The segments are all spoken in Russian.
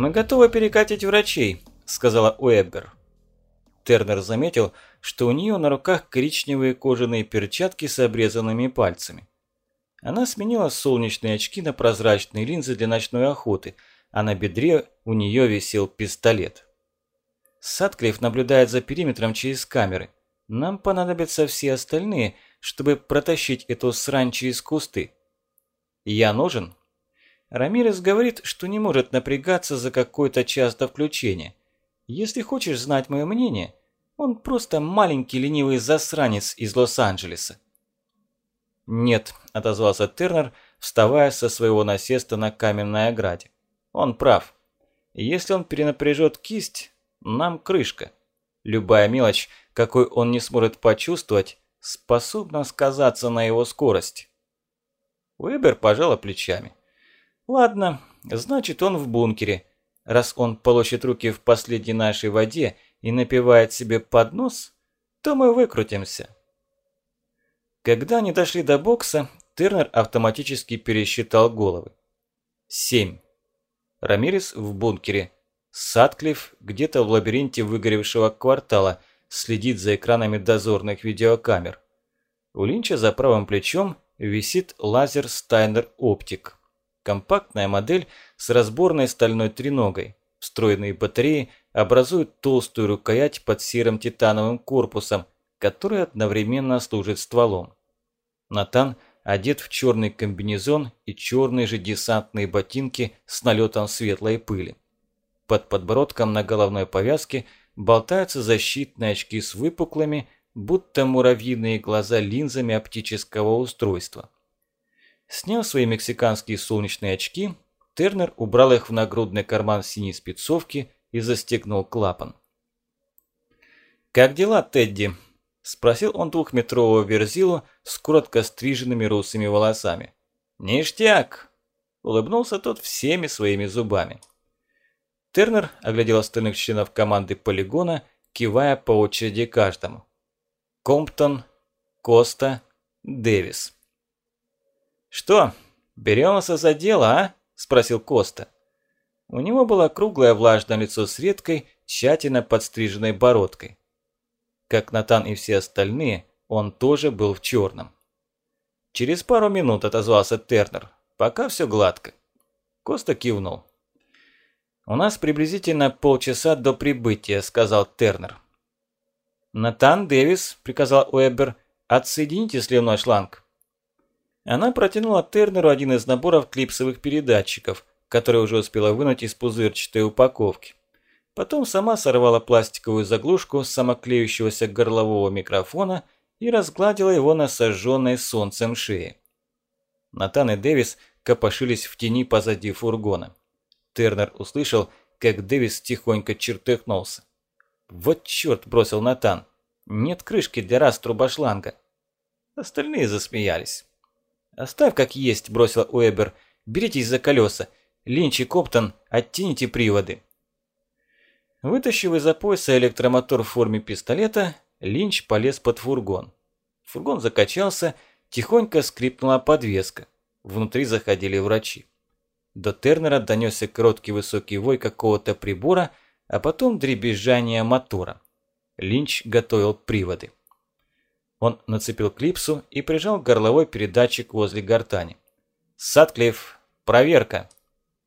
«Мы готовы перекатить врачей», – сказала Уэббер. Тернер заметил, что у нее на руках коричневые кожаные перчатки с обрезанными пальцами. Она сменила солнечные очки на прозрачные линзы для ночной охоты, а на бедре у нее висел пистолет. Садклифф наблюдает за периметром через камеры. Нам понадобятся все остальные, чтобы протащить эту срань через кусты. Я нужен? Рамирес говорит, что не может напрягаться за какой-то час до включения. Если хочешь знать мое мнение, он просто маленький ленивый засранец из Лос-Анджелеса. «Нет», – отозвался Тернер, вставая со своего насеста на каменной ограде. «Он прав. Если он перенапряжет кисть, нам крышка. Любая мелочь, какой он не сможет почувствовать, способна сказаться на его скорости». Уэбер пожала плечами. «Ладно, значит он в бункере. Раз он полощет руки в последней нашей воде и напивает себе под нос, то мы выкрутимся». Когда они дошли до бокса, Тернер автоматически пересчитал головы. Семь. Рамирес в бункере. Садклифф где-то в лабиринте выгоревшего квартала следит за экранами дозорных видеокамер. У Линча за правым плечом висит лазер Стайнер Оптик. Компактная модель с разборной стальной треногой. Встроенные батареи образуют толстую рукоять под серым титановым корпусом, который одновременно служит стволом. Натан одет в черный комбинезон и черные же десантные ботинки с налетом светлой пыли. Под подбородком на головной повязке болтаются защитные очки с выпуклыми, будто муравьиные глаза линзами оптического устройства. Сняв свои мексиканские солнечные очки, Тернер убрал их в нагрудный карман синей спецовки и застегнул клапан. «Как дела, Тедди?» – спросил он двухметрового верзилу с коротко стриженными русыми волосами. «Ништяк!» – улыбнулся тот всеми своими зубами. Тернер оглядел остальных членов команды полигона, кивая по очереди каждому. Комптон, Коста, Дэвис. «Что, беремся за дело, а?» – спросил Коста. У него было круглое влажное лицо с редкой, тщательно подстриженной бородкой. Как Натан и все остальные, он тоже был в черном. Через пару минут отозвался Тернер. Пока все гладко. Коста кивнул. «У нас приблизительно полчаса до прибытия», – сказал Тернер. «Натан Дэвис», – приказал Уэббер, – «отсоедините сливной шланг». Она протянула Тернеру один из наборов клипсовых передатчиков, который уже успела вынуть из пузырчатой упаковки. Потом сама сорвала пластиковую заглушку с самоклеющегося горлового микрофона и разгладила его на сожженной солнцем шее. Натан и Дэвис копошились в тени позади фургона. Тернер услышал, как Дэвис тихонько чертыхнулся. «Вот черт!» – бросил Натан. «Нет крышки для раструба шланга». Остальные засмеялись. «Оставь как есть», – бросил Уэбер. «Беритесь за колеса. Линч и Коптон, оттяните приводы». Вытащив из-за пояса электромотор в форме пистолета, Линч полез под фургон. Фургон закачался, тихонько скрипнула подвеска. Внутри заходили врачи. До Тернера донесся короткий высокий вой какого-то прибора, а потом дребезжание мотора. Линч готовил приводы. Он нацепил клипсу и прижал горловой передатчик возле гортани. «Садклифф, проверка!»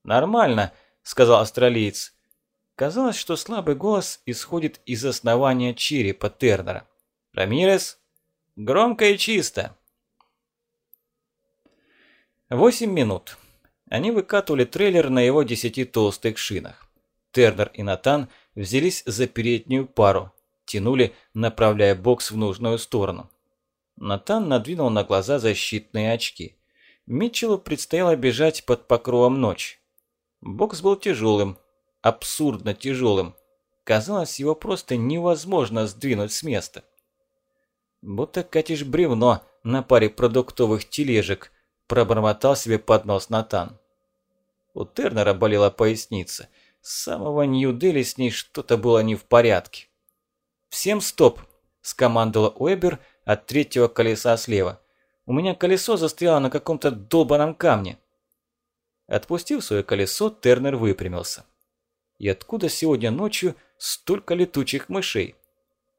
«Нормально», – сказал австралиец. Казалось, что слабый голос исходит из основания черепа Тернера. «Рамирес? Громко и чисто!» Восемь минут. Они выкатывали трейлер на его десяти толстых шинах. Тернер и Натан взялись за переднюю пару, тянули, направляя бокс в нужную сторону. Натан надвинул на глаза защитные очки. Митчеллу предстояло бежать под покровом ночи. Бокс был тяжелым, абсурдно тяжелым. Казалось, его просто невозможно сдвинуть с места. «Будто катишь бревно на паре продуктовых тележек», – пробормотал себе под нос Натан. У Тернера болела поясница. С самого Нью-Дели с ней что-то было не в порядке. «Всем стоп!» – скомандовала Уэбер от третьего колеса слева. «У меня колесо застряло на каком-то долбаном камне». Отпустив свое колесо, Тернер выпрямился. И откуда сегодня ночью столько летучих мышей?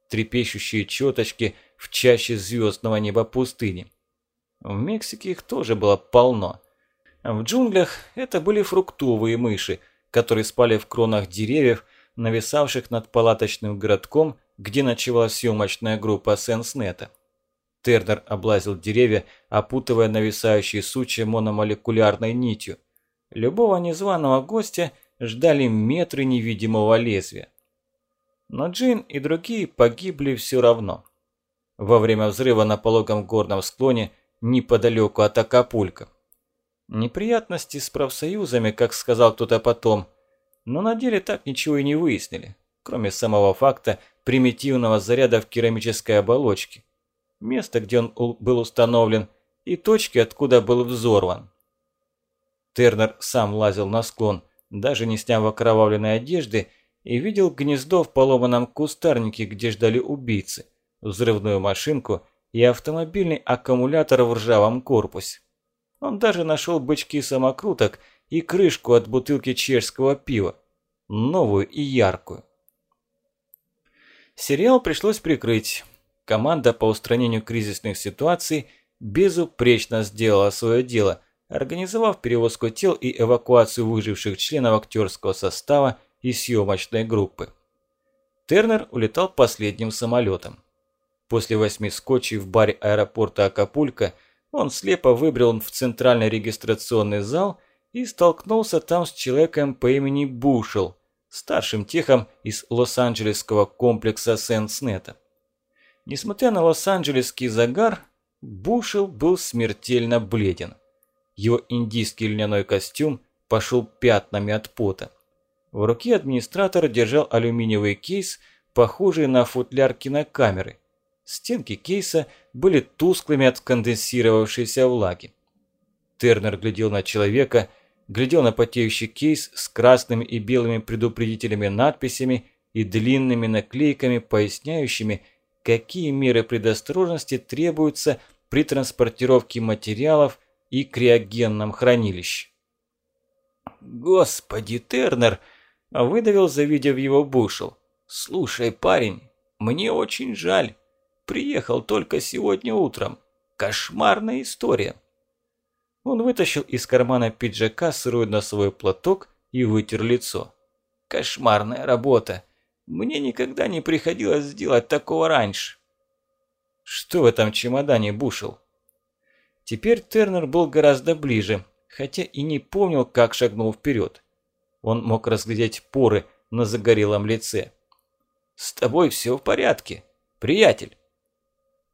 Трепещущие четочки в чаще звездного неба пустыни. В Мексике их тоже было полно. В джунглях это были фруктовые мыши, которые спали в кронах деревьев, нависавших над палаточным городком, где ночевала съемочная группа Сенснета. Тернер облазил деревья, опутывая нависающие сучья мономолекулярной нитью. Любого незваного гостя ждали метры невидимого лезвия. Но Джин и другие погибли все равно. Во время взрыва на пологом горном склоне неподалеку от Акапулька. Неприятности с профсоюзами, как сказал кто-то потом, но на деле так ничего и не выяснили, кроме самого факта примитивного заряда в керамической оболочке, места, где он был установлен, и точки, откуда был взорван. Тернер сам лазил на склон, даже не сняв окровавленной одежды, и видел гнездо в поломанном кустарнике, где ждали убийцы, взрывную машинку и автомобильный аккумулятор в ржавом корпусе. Он даже нашел бычки самокруток и крышку от бутылки чешского пива, новую и яркую. Сериал пришлось прикрыть. Команда по устранению кризисных ситуаций безупречно сделала свое дело, организовав перевозку тел и эвакуацию выживших членов актерского состава и съемочной группы. Тернер улетал последним самолетом. После восьми скотчей в баре аэропорта Акапулько он слепо выбрал в центральный регистрационный зал и столкнулся там с человеком по имени Бушел, старшим техом из Лос-Анджелесского комплекса Сенснета. Несмотря на лос-анджелесский загар, Бушел был смертельно бледен. Его индийский льняной костюм пошел пятнами от пота. В руке администратор держал алюминиевый кейс, похожий на футляр кинокамеры – Стенки кейса были тусклыми от конденсировавшейся влаги. Тернер глядел на человека, глядел на потеющий кейс с красными и белыми предупредителями надписями и длинными наклейками, поясняющими, какие меры предосторожности требуются при транспортировке материалов и криогенном хранилище. «Господи, Тернер!» – выдавил, завидев его Бушел. «Слушай, парень, мне очень жаль. Приехал только сегодня утром. Кошмарная история. Он вытащил из кармана пиджака сырой носовой платок и вытер лицо. Кошмарная работа. Мне никогда не приходилось сделать такого раньше. Что в этом чемодане бушил? Теперь Тернер был гораздо ближе, хотя и не помнил, как шагнул вперед. Он мог разглядеть поры на загорелом лице. «С тобой все в порядке, приятель?»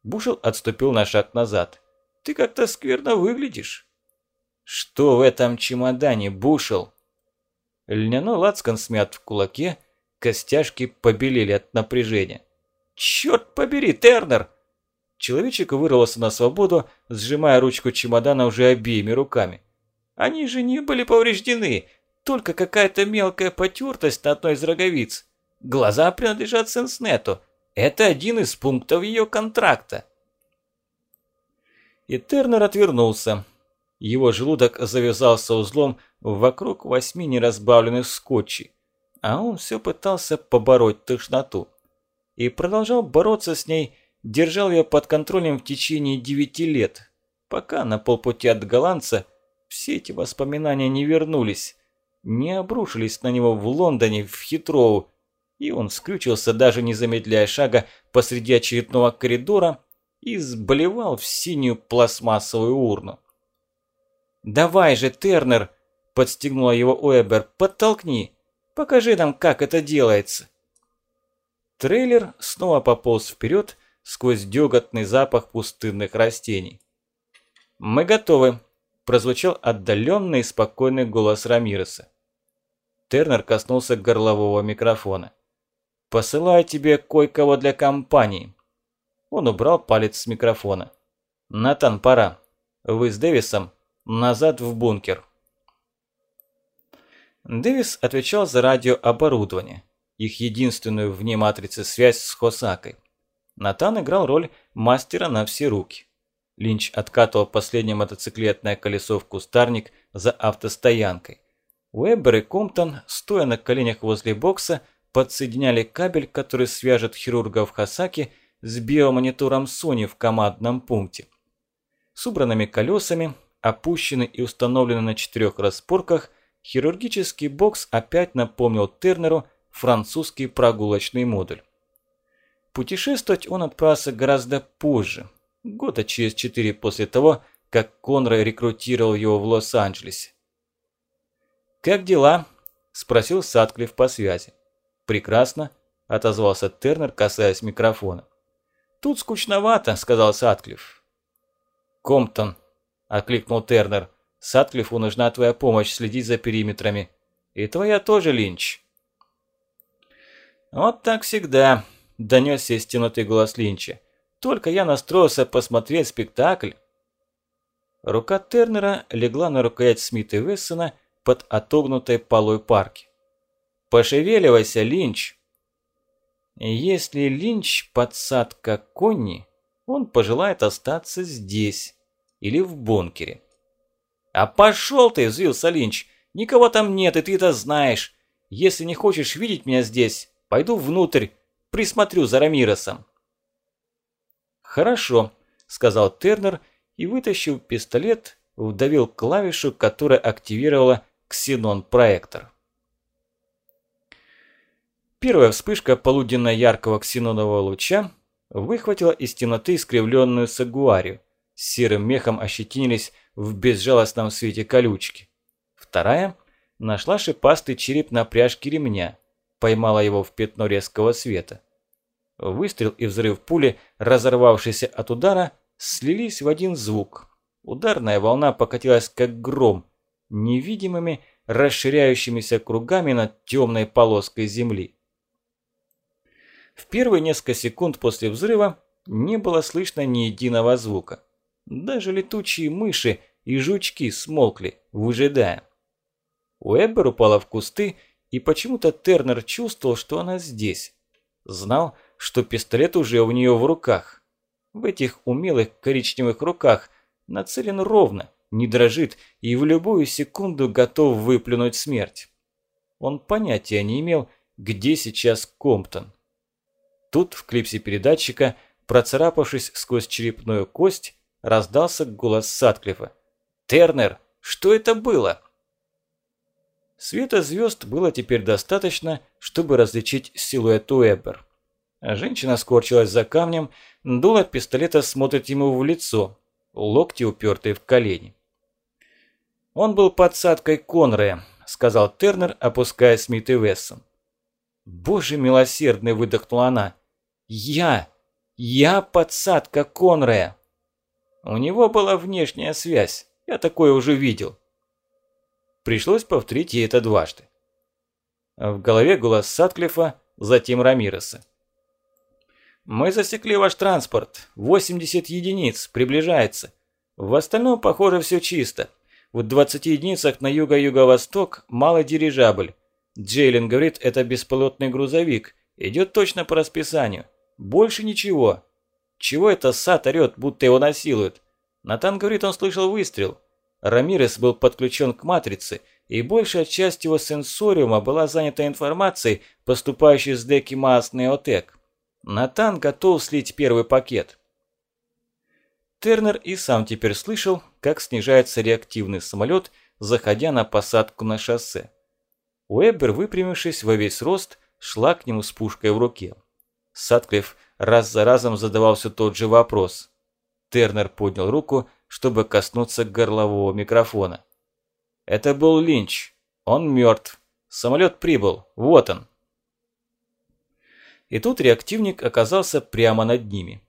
Бушел отступил на шаг назад. «Ты как-то скверно выглядишь». «Что в этом чемодане, Бушел?» Льняной лацкан смят в кулаке, костяшки побелели от напряжения. «Черт побери, Тернер!» Человечек вырвался на свободу, сжимая ручку чемодана уже обеими руками. «Они же не были повреждены, только какая-то мелкая потертость на одной из роговиц. Глаза принадлежат Сенснету, это один из пунктов ее контракта. И Тернер отвернулся. Его желудок завязался узлом вокруг восьми неразбавленных скотчей, а он все пытался побороть тошноту. И продолжал бороться с ней, держал ее под контролем в течение девяти лет, пока на полпути от голландца все эти воспоминания не вернулись, не обрушились на него в Лондоне, в Хитроу, и он скрючился, даже не замедляя шага посреди очередного коридора и сблевал в синюю пластмассовую урну. «Давай же, Тернер!» – подстегнула его Уэбер. «Подтолкни! Покажи нам, как это делается!» Трейлер снова пополз вперед сквозь дёготный запах пустынных растений. «Мы готовы!» – прозвучал отдаленный и спокойный голос Рамиреса. Тернер коснулся горлового микрофона. Посылаю тебе кое-кого для компании». Он убрал палец с микрофона. «Натан, пора. Вы с Дэвисом назад в бункер». Дэвис отвечал за радиооборудование, их единственную вне матрицы связь с Хосакой. Натан играл роль мастера на все руки. Линч откатывал последнее мотоциклетное колесо в кустарник за автостоянкой. Уэббер и Комптон, стоя на коленях возле бокса, подсоединяли кабель, который свяжет хирурга в Хасаки с биомонитором Sony в командном пункте. С убранными колесами, опущенный и установленный на четырех распорках, хирургический бокс опять напомнил Тернеру французский прогулочный модуль. Путешествовать он отправился гораздо позже, года через четыре после того, как Конрой рекрутировал его в Лос-Анджелесе. «Как дела?» – спросил Садклифф по связи. «Прекрасно», – отозвался Тернер, касаясь микрофона. «Тут скучновато», – сказал Садклифф. «Комптон», – окликнул Тернер. «Садклиффу нужна твоя помощь следить за периметрами. И твоя тоже, Линч». «Вот так всегда», – донесся темноты голос Линча. «Только я настроился посмотреть спектакль». Рука Тернера легла на рукоять Смита и Вессона – под отогнутой полой парки. «Пошевеливайся, Линч!» Если Линч подсадка Конни, он пожелает остаться здесь или в бункере. «А пошел ты!» – взвился Линч. «Никого там нет, и ты это знаешь. Если не хочешь видеть меня здесь, пойду внутрь, присмотрю за Рамиросом». «Хорошо», – сказал Тернер и, вытащив пистолет, вдавил клавишу, которая активировала ксенон-проектор. Первая вспышка полуденно-яркого ксенонового луча выхватила из темноты искривленную сагуарию. Серым мехом ощетинились в безжалостном свете колючки. Вторая нашла шипастый череп на пряжке ремня, поймала его в пятно резкого света. Выстрел и взрыв пули, разорвавшийся от удара, слились в один звук. Ударная волна покатилась как гром, невидимыми, расширяющимися кругами над темной полоской земли. В первые несколько секунд после взрыва не было слышно ни единого звука. Даже летучие мыши и жучки смолкли, выжидая. Уэббер упала в кусты, и почему-то Тернер чувствовал, что она здесь. Знал, что пистолет уже у нее в руках. В этих умелых коричневых руках нацелен ровно, не дрожит и в любую секунду готов выплюнуть смерть. Он понятия не имел, где сейчас Комптон. Тут в клипсе передатчика, процарапавшись сквозь черепную кость, раздался голос Сатклифа. «Тернер, что это было?» Света звезд было теперь достаточно, чтобы различить силуэт Уэббер. Женщина скорчилась за камнем, дуло пистолета смотрит ему в лицо, локти упертые в колени. «Он был подсадкой Конрея», – сказал Тернер, опуская Смит и Вессон. «Боже милосердный!» – выдохнула она. «Я! Я подсадка Конрея!» У него была внешняя связь, я такое уже видел. Пришлось повторить ей это дважды. В голове голос Сатклифа, затем Рамиреса. «Мы засекли ваш транспорт. 80 единиц. Приближается. В остальном, похоже, все чисто. В 20 единицах на юго-юго-восток малый дирижабль. Джейлин говорит, это беспилотный грузовик. Идет точно по расписанию. Больше ничего. Чего это Сат орёт, будто его насилуют? Натан говорит, он слышал выстрел. Рамирес был подключен к матрице, и большая часть его сенсориума была занята информацией, поступающей с деки Маас Неотек. Натан готов слить первый пакет. Тернер и сам теперь слышал, как снижается реактивный самолет, заходя на посадку на шоссе. Уэббер, выпрямившись во весь рост, шла к нему с пушкой в руке. Сатклифф раз за разом задавал все тот же вопрос. Тернер поднял руку, чтобы коснуться горлового микрофона. «Это был Линч. Он мертв. Самолет прибыл. Вот он». И тут реактивник оказался прямо над ними.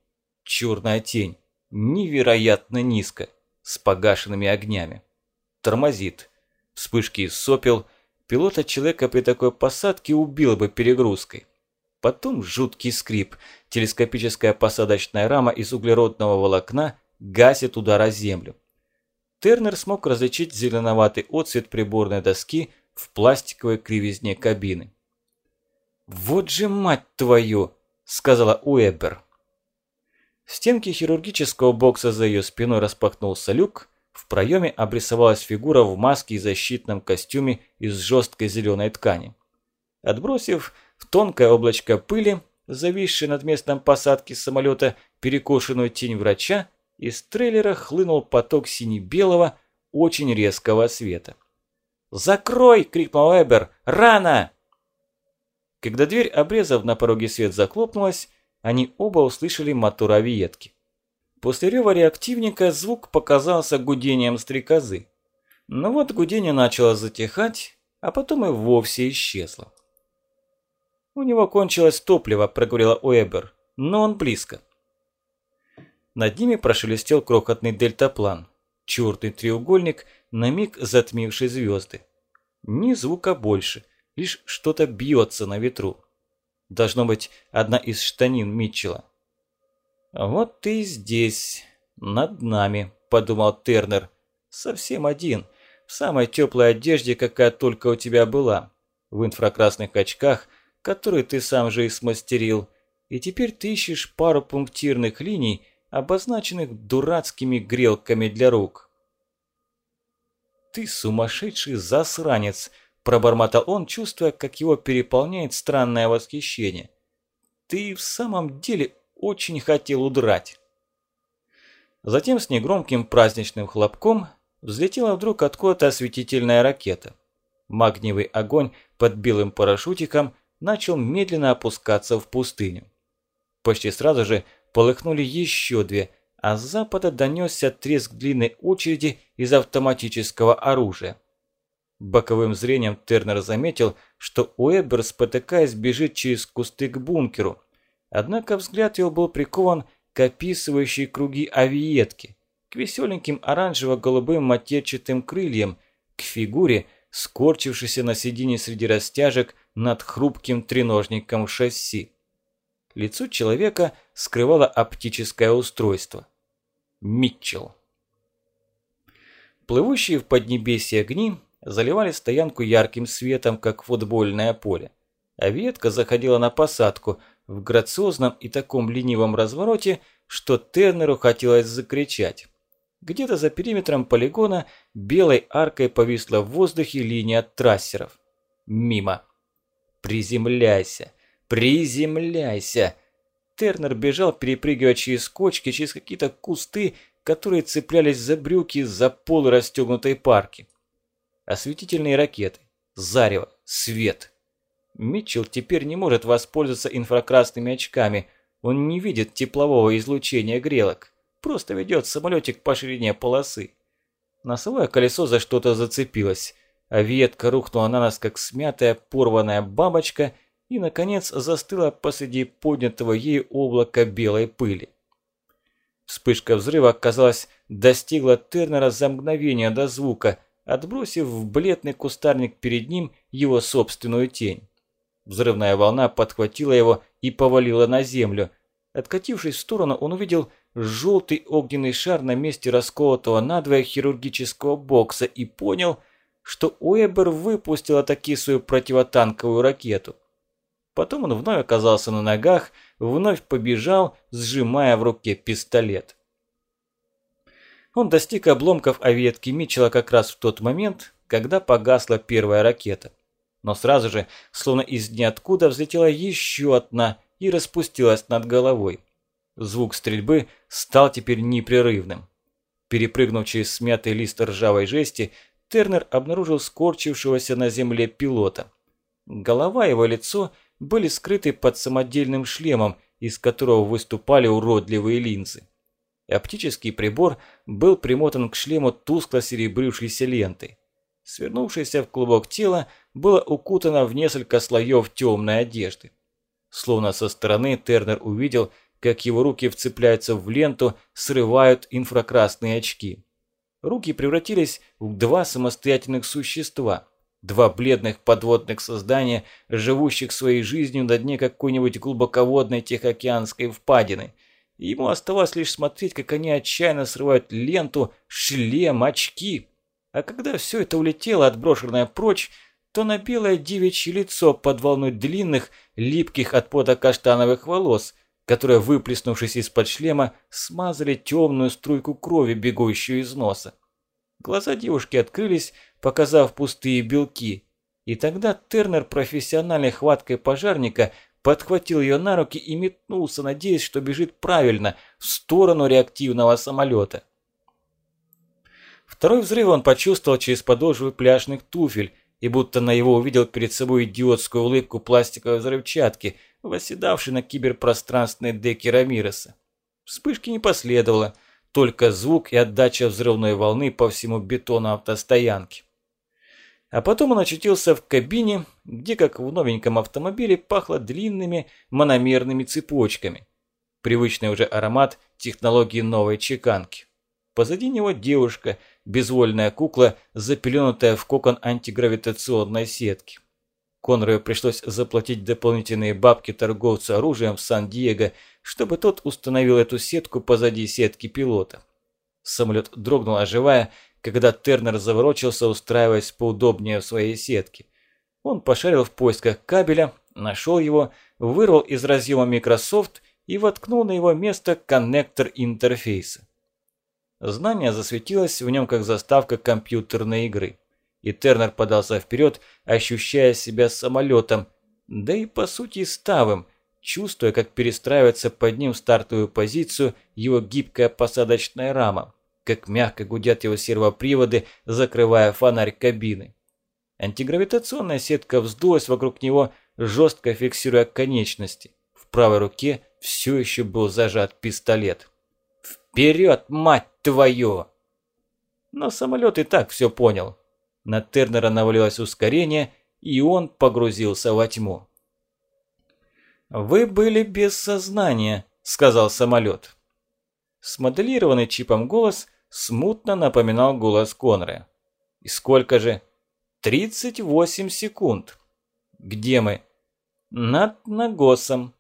Черная тень невероятно низко, с погашенными огнями. Тормозит. Вспышки из сопел. Пилота человека при такой посадке убило бы перегрузкой. Потом жуткий скрип. Телескопическая посадочная рама из углеродного волокна гасит удар о землю. Тернер смог различить зеленоватый отцвет приборной доски в пластиковой кривизне кабины. «Вот же мать твою!» – сказала Уэббер. В стенке хирургического бокса за ее спиной распахнулся люк, в проеме обрисовалась фигура в маске и защитном костюме из жесткой зеленой ткани. Отбросив тонкое облачко пыли, зависшее над местом посадки самолета перекошенную тень врача, из трейлера хлынул поток сине-белого, очень резкого света. «Закрой!» – крикнул Эбер. «Рано!» Когда дверь, обрезав на пороге свет, захлопнулась, они оба услышали мотор авиетки. После рева реактивника звук показался гудением стрекозы. Но вот гудение начало затихать, а потом и вовсе исчезло. «У него кончилось топливо», – проговорила Уэбер, – «но он близко». Над ними прошелестел крохотный дельтаплан. Черный треугольник, на миг затмивший звезды. Ни звука больше, лишь что-то бьется на ветру. Должно быть, одна из штанин Митчелла. «Вот ты здесь, над нами», – подумал Тернер. «Совсем один, в самой теплой одежде, какая только у тебя была, в инфракрасных очках, которые ты сам же и смастерил, и теперь ты ищешь пару пунктирных линий, обозначенных дурацкими грелками для рук. «Ты сумасшедший засранец!» – пробормотал он, чувствуя, как его переполняет странное восхищение. «Ты в самом деле очень хотел удрать!» Затем с негромким праздничным хлопком взлетела вдруг откуда-то осветительная ракета. Магниевый огонь под белым парашютиком начал медленно опускаться в пустыню. Почти сразу же полыхнули еще две, а с запада донесся треск длинной очереди из автоматического оружия. Боковым зрением Тернер заметил, что Уэббер, спотыкаясь, бежит через кусты к бункеру. Однако взгляд его был прикован к описывающей круги авиетки, к веселеньким оранжево-голубым матерчатым крыльям, к фигуре, скорчившейся на сиденье среди растяжек над хрупким треножником шасси. Лицо человека скрывало оптическое устройство. Митчелл. Плывущие в поднебесье огни заливали стоянку ярким светом, как футбольное поле. А ветка заходила на посадку в грациозном и таком ленивом развороте, что Тернеру хотелось закричать. Где-то за периметром полигона белой аркой повисла в воздухе линия трассеров. Мимо. «Приземляйся! Приземляйся!» Тернер бежал, перепрыгивая через кочки, через какие-то кусты, которые цеплялись за брюки, за пол расстегнутой парки. Осветительные ракеты, зарево, свет. Митчелл теперь не может воспользоваться инфракрасными очками. Он не видит теплового излучения грелок. Просто ведет самолетик по ширине полосы. Носовое колесо за что-то зацепилось, а ветка рухнула на нас, как смятая порванная бабочка – и, наконец, застыла посреди поднятого ею облака белой пыли. Вспышка взрыва, казалось, достигла Тернера за мгновение до звука, отбросив в бледный кустарник перед ним его собственную тень. Взрывная волна подхватила его и повалила на землю. Откатившись в сторону, он увидел желтый огненный шар на месте расколотого надвое хирургического бокса и понял, что Уэбер выпустила таки свою противотанковую ракету. Потом он вновь оказался на ногах, вновь побежал, сжимая в руке пистолет. Он достиг обломков аветки Митчелла как раз в тот момент, когда погасла первая ракета. Но сразу же, словно из ниоткуда, взлетела еще одна и распустилась над головой. Звук стрельбы стал теперь непрерывным. Перепрыгнув через смятый лист ржавой жести, Тернер обнаружил скорчившегося на земле пилота. Голова его лицо были скрыты под самодельным шлемом, из которого выступали уродливые линзы. Оптический прибор был примотан к шлему тускло серебрившейся лентой. Свернувшееся в клубок тело было укутано в несколько слоев темной одежды. Словно со стороны Тернер увидел, как его руки вцепляются в ленту, срывают инфракрасные очки. Руки превратились в два самостоятельных существа – Два бледных подводных создания, живущих своей жизнью на дне какой-нибудь глубоководной Тихоокеанской впадины. ему оставалось лишь смотреть, как они отчаянно срывают ленту, шлем, очки. А когда все это улетело, отброшенное прочь, то на белое девичье лицо под волной длинных, липких от пота каштановых волос, которые, выплеснувшись из-под шлема, смазали темную струйку крови, бегущую из носа. Глаза девушки открылись, показав пустые белки. И тогда Тернер профессиональной хваткой пожарника подхватил ее на руки и метнулся, надеясь, что бежит правильно, в сторону реактивного самолета. Второй взрыв он почувствовал через подошвы пляжных туфель и будто на его увидел перед собой идиотскую улыбку пластиковой взрывчатки, восседавшей на киберпространственной деке Рамиреса. Вспышки не последовало, только звук и отдача взрывной волны по всему бетону автостоянки. А потом он очутился в кабине, где, как в новеньком автомобиле, пахло длинными мономерными цепочками. Привычный уже аромат технологии новой чеканки. Позади него девушка, безвольная кукла, запеленутая в кокон антигравитационной сетки. Конрою пришлось заплатить дополнительные бабки торговцу оружием в Сан-Диего, чтобы тот установил эту сетку позади сетки пилота. Самолет дрогнул, оживая, когда Тернер заворочился, устраиваясь поудобнее в своей сетке. Он пошарил в поисках кабеля, нашел его, вырвал из разъема Microsoft и воткнул на его место коннектор интерфейса. Знание засветилось в нем как заставка компьютерной игры. И Тернер подался вперед, ощущая себя самолетом, да и по сути ставым, чувствуя, как перестраивается под ним стартовую позицию его гибкая посадочная рама как мягко гудят его сервоприводы, закрывая фонарь кабины. Антигравитационная сетка вздулась вокруг него, жестко фиксируя конечности. В правой руке все еще был зажат пистолет. «Вперед, мать твою!» Но самолет и так все понял. На Тернера навалилось ускорение, и он погрузился во тьму. «Вы были без сознания», – сказал самолет. Смоделированный чипом голос смутно напоминал голос Конрая. «И сколько же?» «38 секунд». «Где мы?» «Над Нагосом».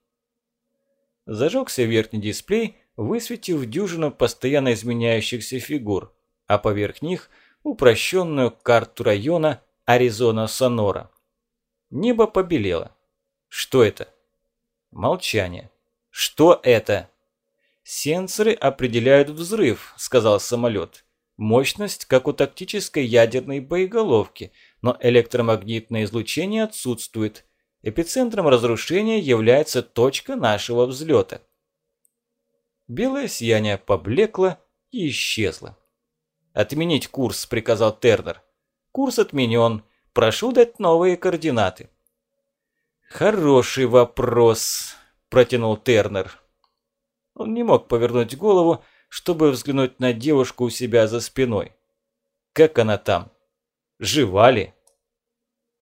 Зажегся верхний дисплей, высветив дюжину постоянно изменяющихся фигур, а поверх них упрощенную карту района Аризона-Сонора. Небо побелело. Что это? Молчание. Что это? «Сенсоры определяют взрыв», – сказал самолет. «Мощность, как у тактической ядерной боеголовки, но электромагнитное излучение отсутствует. Эпицентром разрушения является точка нашего взлета». Белое сияние поблекло и исчезло. «Отменить курс», – приказал Тернер. «Курс отменен. Прошу дать новые координаты». «Хороший вопрос», – протянул Тернер. Он не мог повернуть голову, чтобы взглянуть на девушку у себя за спиной. Как она там? Жива ли?